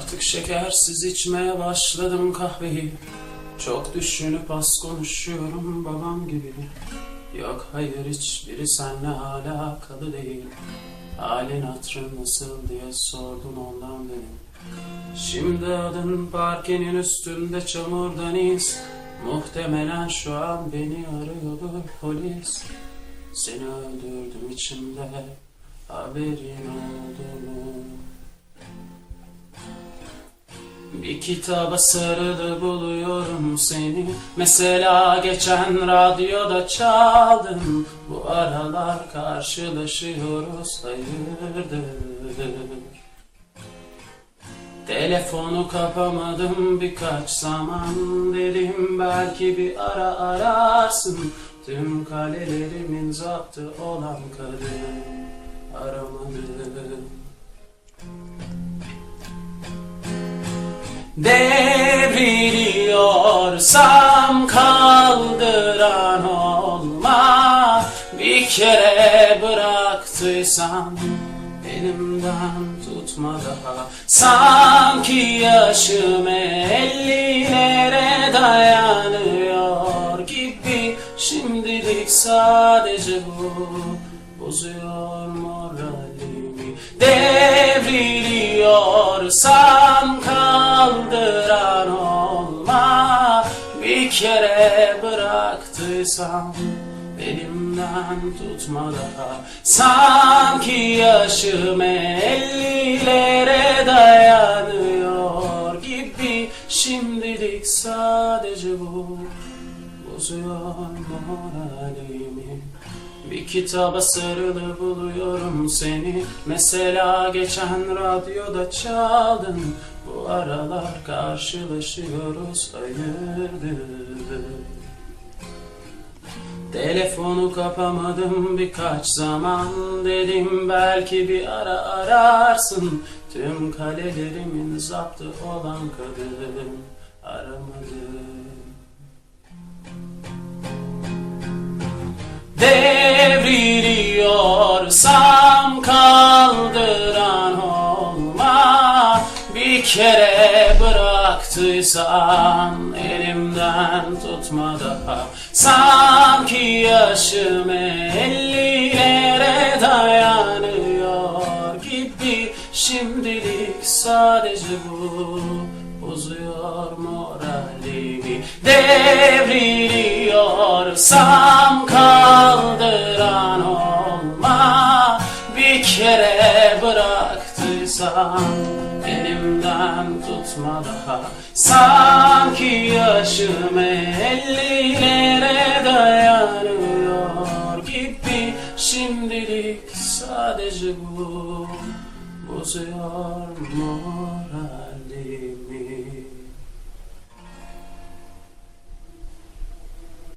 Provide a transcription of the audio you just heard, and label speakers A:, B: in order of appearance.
A: Artık şekersiz içmeye başladım kahveyi. Çok düşünüp az konuşuyorum babam gibi. Yok hayır hiçbiri seninle alakalı değil. Halin hatırın nasıl diye sordum ondan benim Şimdi adın parkenin üstünde çamurdan iz Muhtemelen şu an beni arıyordur polis. Seni öldürdüm içimde haberin oldu Bir kitaba sarılı buluyorum seni. Mesela geçen radyoda çaldım Bu aralar karşılaşıyoruz hayırdır? Telefonu kapamadım birkaç zaman. Dedim belki bir ara ararsın. Tüm kalelerimin zaptı olan kadın Aramadım Devriliyorsam kaldıran olma. Bir kere bıraktıysan elimden tutma daha. Sanki yaşım ellilere dayanıyor gibi. Şimdilik sadece bu bozuyor moralimi. Devriliyorsam Bir kere bıraktıysam elimden tutma daha Sanki yaşım ellilere dayanıyor gibi Şimdilik sadece bu bozuyor moralimi bir kitaba sarılı buluyorum seni. Mesela geçen radyoda çaldın Bu aralar karşılaşıyoruz hayırdır? Telefonu kapamadım birkaç zaman Dedim belki bir ara ararsın. Tüm kalelerimin zaptı olan kadın Aramadım Devriliyorsam kere bıraktıysan elimden tutma daha. Sanki yaşım ellilere dayanıyor gibi. Şimdilik sadece bu bozuyor moralimi. Devriliyorsam kaldıran olma. Bir kere bıraktıysan elimden tutma daha. Sanki yaşım ellilere dayanıyor gibi. Şimdilik sadece bu bozuyor moral